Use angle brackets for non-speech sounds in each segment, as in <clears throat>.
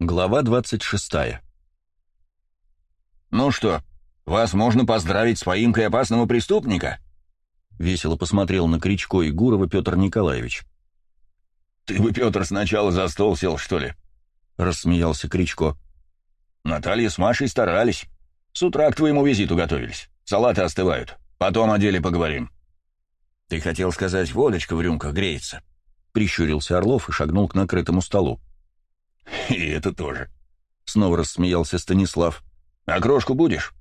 Глава 26 «Ну что, вас можно поздравить с поимкой опасного преступника?» Весело посмотрел на Кричко и Гурова Петр Николаевич. «Ты бы, Петр, сначала за стол сел, что ли?» — рассмеялся Кричко. «Наталья с Машей старались. С утра к твоему визиту готовились. Салаты остывают. Потом о деле поговорим». «Ты хотел сказать, водочка в рюмках греется?» — прищурился Орлов и шагнул к накрытому столу. <laughs> «И это тоже». Снова рассмеялся Станислав. «А крошку будешь?»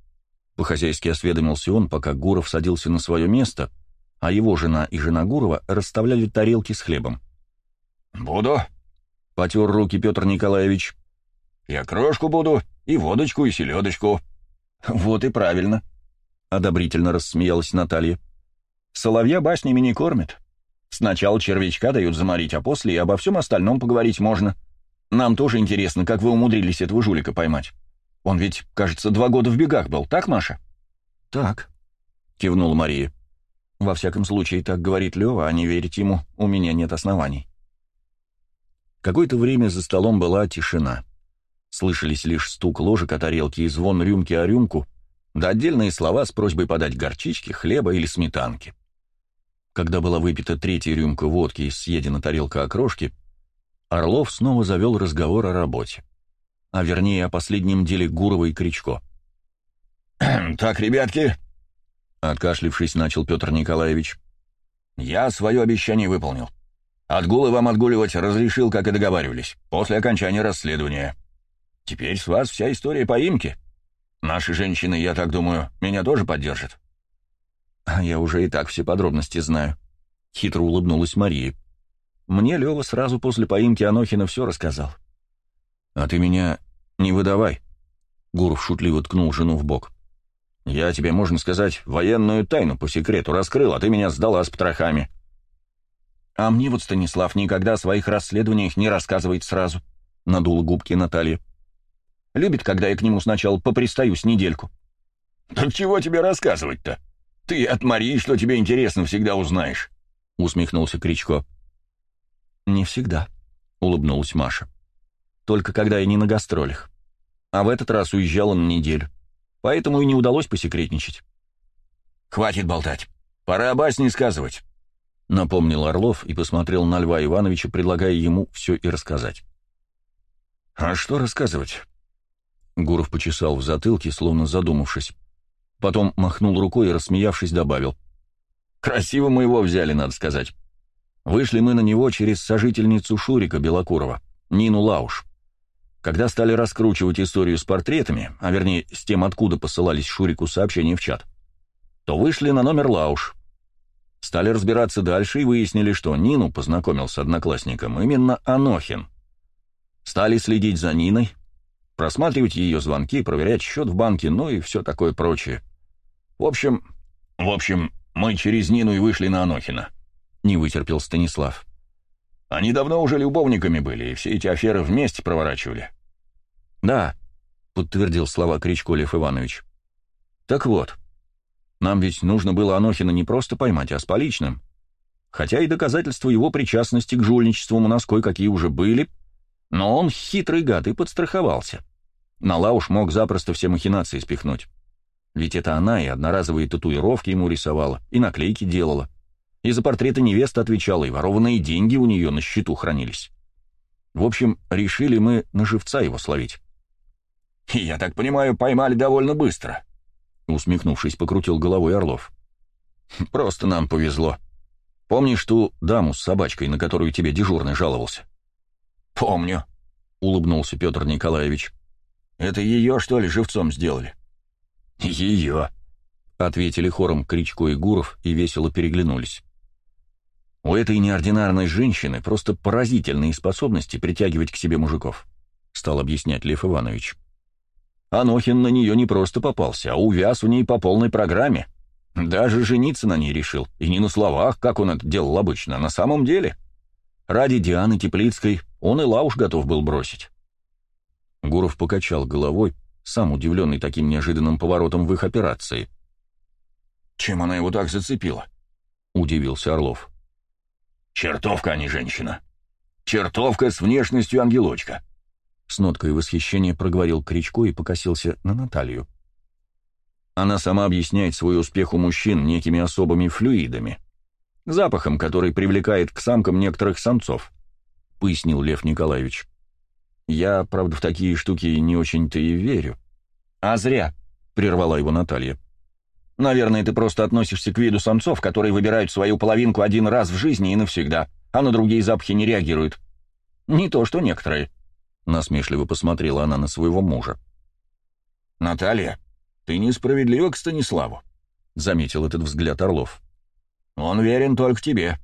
По-хозяйски осведомился он, пока Гуров садился на свое место, а его жена и жена Гурова расставляли тарелки с хлебом. «Буду», — потер руки Петр Николаевич. «Я крошку буду, и водочку, и селедочку». <laughs> «Вот и правильно», — одобрительно рассмеялась Наталья. «Соловья баснями не кормят. Сначала червячка дают заморить, а после и обо всем остальном поговорить можно. Нам тоже интересно, как вы умудрились этого жулика поймать. Он ведь, кажется, два года в бегах был, так, Маша?» «Так», — кивнула Мария. «Во всяком случае, так говорит Лева, а не верить ему у меня нет оснований». Какое-то время за столом была тишина. Слышались лишь стук ложек о тарелке и звон рюмки о рюмку, да отдельные слова с просьбой подать горчички, хлеба или сметанки. Когда была выпита третья рюмка водки и съедена тарелка окрошки, Орлов снова завел разговор о работе. А вернее, о последнем деле Гурова и Кричко. <clears throat> «Так, ребятки», — откашлившись, начал Петр Николаевич, — «я свое обещание выполнил. Отгулы вам отгуливать разрешил, как и договаривались, после окончания расследования. Теперь с вас вся история поимки. Наши женщины, я так думаю, меня тоже поддержат». «А я уже и так все подробности знаю», — хитро улыбнулась Мария. «Мне Лева сразу после поимки Анохина все рассказал». «А ты меня не выдавай», — Гуров шутливо ткнул жену в бок. «Я тебе, можно сказать, военную тайну по секрету раскрыл, а ты меня сдала с потрохами». «А мне вот Станислав никогда о своих расследованиях не рассказывает сразу», — надула губки Наталья. «Любит, когда я к нему сначала попристаю с недельку». «Так чего тебе рассказывать-то? Ты от Марии, что тебе интересно, всегда узнаешь», — усмехнулся Кричко. «Не всегда», — улыбнулась Маша. «Только когда я не на гастролях. А в этот раз уезжала на неделю. Поэтому и не удалось посекретничать». «Хватит болтать. Пора басни сказывать», — напомнил Орлов и посмотрел на Льва Ивановича, предлагая ему все и рассказать. «А что рассказывать?» Гуров почесал в затылке, словно задумавшись. Потом махнул рукой и, рассмеявшись, добавил. «Красиво мы его взяли, надо сказать. Вышли мы на него через сожительницу Шурика Белокурова, Нину Лауш. Когда стали раскручивать историю с портретами, а вернее с тем, откуда посылались Шурику сообщения в чат, то вышли на номер Лауш. Стали разбираться дальше и выяснили, что Нину познакомил с одноклассником именно Анохин. Стали следить за Ниной, просматривать ее звонки, проверять счет в банке, ну и все такое прочее. В общем... В общем, мы через Нину и вышли на Анохина. Не вытерпел Станислав. Они давно уже любовниками были, и все эти аферы вместе проворачивали. Да, подтвердил слова Кричко Лев Иванович. Так вот, нам ведь нужно было Анохина не просто поймать, а с поличным. Хотя и доказательства его причастности к жульничеству у нас кое-какие уже были, но он хитрый гад и подстраховался. На Лауш мог запросто все махинации спихнуть. Ведь это она и одноразовые татуировки ему рисовала, и наклейки делала. И за портреты невесты отвечала, и ворованные деньги у нее на счету хранились. В общем, решили мы на живца его словить. «Я так понимаю, поймали довольно быстро», — усмехнувшись, покрутил головой Орлов. «Просто нам повезло. Помнишь ту даму с собачкой, на которую тебе дежурный жаловался?» «Помню», — улыбнулся Петр Николаевич. Это ее, что ли, живцом сделали?» «Ее», — ответили хором Кричко и Гуров и весело переглянулись. «У этой неординарной женщины просто поразительные способности притягивать к себе мужиков», — стал объяснять Лев Иванович. Анохин на нее не просто попался, а увяз у ней по полной программе. Даже жениться на ней решил, и не на словах, как он это делал обычно, а на самом деле. Ради Дианы Теплицкой он и лауш готов был бросить. Гуров покачал головой, сам удивленный таким неожиданным поворотом в их операции. «Чем она его так зацепила?» — удивился Орлов. «Чертовка, а не женщина. Чертовка с внешностью ангелочка. С ноткой восхищения проговорил Кричко и покосился на Наталью. Она сама объясняет свой успех у мужчин некими особыми флюидами. Запахом, который привлекает к самкам некоторых самцов, — пояснил Лев Николаевич. Я, правда, в такие штуки не очень-то и верю. А зря, — прервала его Наталья. Наверное, ты просто относишься к виду самцов, которые выбирают свою половинку один раз в жизни и навсегда, а на другие запахи не реагируют. Не то, что некоторые. Насмешливо посмотрела она на своего мужа. «Наталья, ты несправедлива к Станиславу», — заметил этот взгляд Орлов. «Он верен только тебе».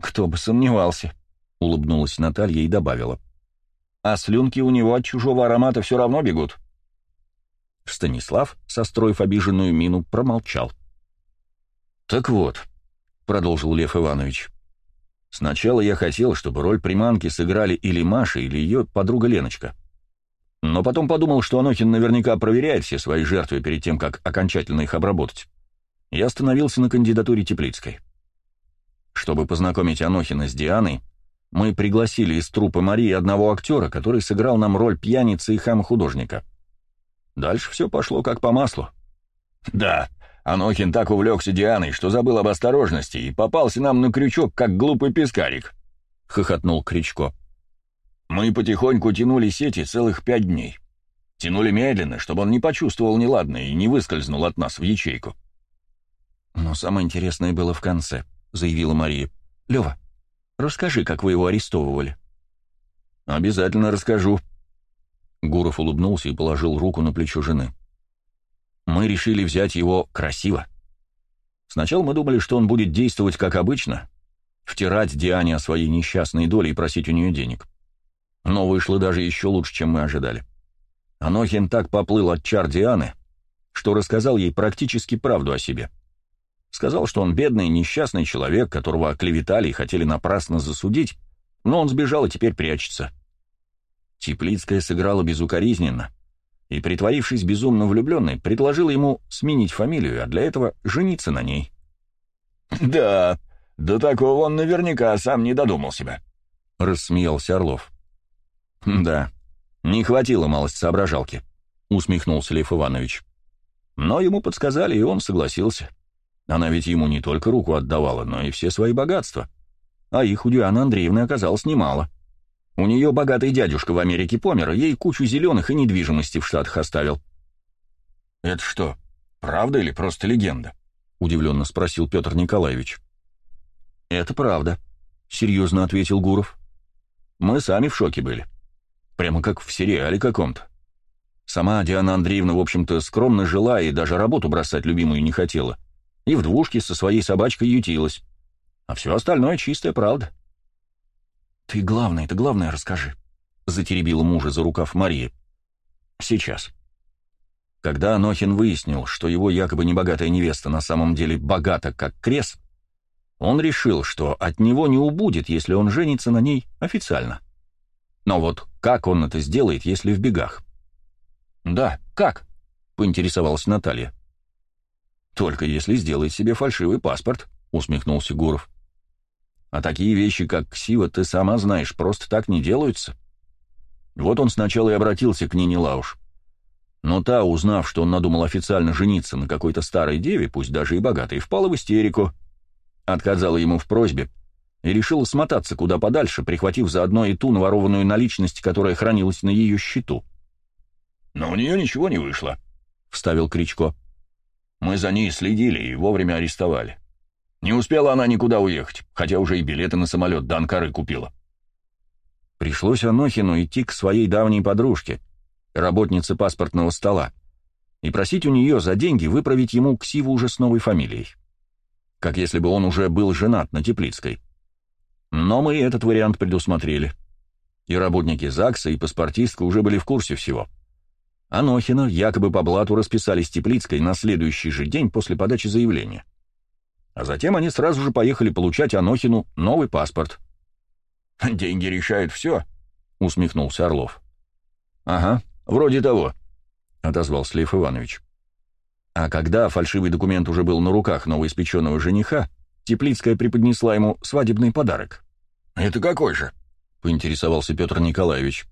«Кто бы сомневался», — улыбнулась Наталья и добавила. «А слюнки у него от чужого аромата все равно бегут». Станислав, состроив обиженную мину, промолчал. «Так вот», — продолжил Лев Иванович, — «сначала я хотел, чтобы роль приманки сыграли или Маша, или ее подруга Леночка. Но потом подумал, что Анохин наверняка проверяет все свои жертвы перед тем, как окончательно их обработать. Я остановился на кандидатуре Теплицкой. Чтобы познакомить Анохина с Дианой, мы пригласили из трупа Марии одного актера, который сыграл нам роль пьяницы и хама-художника. Дальше все пошло как по маслу. «Да, Анохин так увлекся Дианой, что забыл об осторожности и попался нам на крючок, как глупый пескарик», — хохотнул Кричко. Мы потихоньку тянули сети целых пять дней. Тянули медленно, чтобы он не почувствовал неладное и не выскользнул от нас в ячейку. «Но самое интересное было в конце», — заявила Мария. «Лева, расскажи, как вы его арестовывали». «Обязательно расскажу». Гуров улыбнулся и положил руку на плечо жены. «Мы решили взять его красиво. Сначала мы думали, что он будет действовать как обычно, втирать Диане о своей несчастной доле и просить у нее денег. Но вышло даже еще лучше, чем мы ожидали. Анохин так поплыл от чар Дианы, что рассказал ей практически правду о себе. Сказал, что он бедный, несчастный человек, которого оклеветали и хотели напрасно засудить, но он сбежал и теперь прячется. Теплицкая сыграла безукоризненно и, притворившись безумно влюбленной, предложила ему сменить фамилию, а для этого жениться на ней. <clears throat> «Да, до такого он наверняка сам не додумал себя», — рассмеялся Орлов. «Да, не хватило малость соображалки», — усмехнулся Лев Иванович. «Но ему подсказали, и он согласился. Она ведь ему не только руку отдавала, но и все свои богатства. А их у Дианы Андреевны оказалось немало. У нее богатый дядюшка в Америке помер, ей кучу зеленых и недвижимости в Штатах оставил». «Это что, правда или просто легенда?» — удивленно спросил Петр Николаевич. «Это правда», — серьезно ответил Гуров. «Мы сами в шоке были». Прямо как в сериале каком-то. Сама Диана Андреевна, в общем-то, скромно жила и даже работу бросать любимую не хотела. И в двушке со своей собачкой ютилась. А все остальное чистая правда. «Ты главное, ты главное расскажи», — затеребила мужа за рукав Мария. «Сейчас». Когда Анохин выяснил, что его якобы небогатая невеста на самом деле богата, как крест, он решил, что от него не убудет, если он женится на ней официально. Но вот как он это сделает, если в бегах? «Да, как?» — поинтересовалась Наталья. «Только если сделает себе фальшивый паспорт», — усмехнулся Гуров. «А такие вещи, как ксива, ты сама знаешь, просто так не делаются». Вот он сначала и обратился к Нине Лауш. Но та, узнав, что он надумал официально жениться на какой-то старой деве, пусть даже и богатой, впала в истерику. Отказала ему в просьбе, и решила смотаться куда подальше, прихватив заодно и ту наворованную наличность, которая хранилась на ее счету. «Но у нее ничего не вышло», — вставил Кричко. «Мы за ней следили и вовремя арестовали. Не успела она никуда уехать, хотя уже и билеты на самолет до Анкары купила». Пришлось Анохину идти к своей давней подружке, работнице паспортного стола, и просить у нее за деньги выправить ему ксиву уже с новой фамилией. Как если бы он уже был женат на Теплицкой. Но мы этот вариант предусмотрели. И работники ЗАГСа, и паспортистка уже были в курсе всего. Анохина якобы по блату расписали с Теплицкой на следующий же день после подачи заявления. А затем они сразу же поехали получать Анохину новый паспорт. <laughs> «Деньги решают все», — усмехнулся Орлов. «Ага, вроде того», — отозвался Лев Иванович. А когда фальшивый документ уже был на руках новоиспеченного жениха, Теплицкая преподнесла ему свадебный подарок. «Это какой же?» — поинтересовался Петр Николаевич.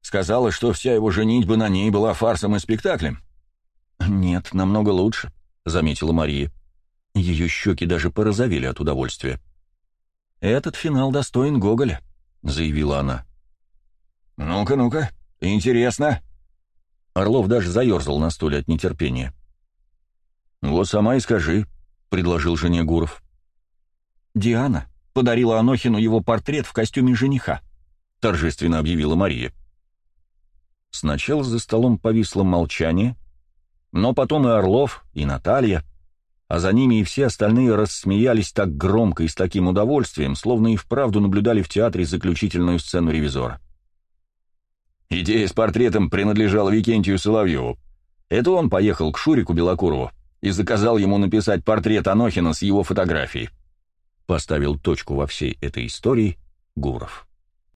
Сказала, что вся его женитьба на ней была фарсом и спектаклем. «Нет, намного лучше», — заметила Мария. Ее щеки даже порозовели от удовольствия. «Этот финал достоин Гоголя», — заявила она. «Ну-ка, ну-ка, интересно». Орлов даже заерзал на стуле от нетерпения. «Вот сама и скажи», — предложил жене Гуров. «Диана подарила Анохину его портрет в костюме жениха», — торжественно объявила Мария. Сначала за столом повисло молчание, но потом и Орлов, и Наталья, а за ними и все остальные рассмеялись так громко и с таким удовольствием, словно и вправду наблюдали в театре заключительную сцену ревизора. Идея с портретом принадлежала Викентию Соловьеву. Это он поехал к Шурику Белокурову и заказал ему написать портрет Анохина с его фотографией. Поставил точку во всей этой истории Гуров.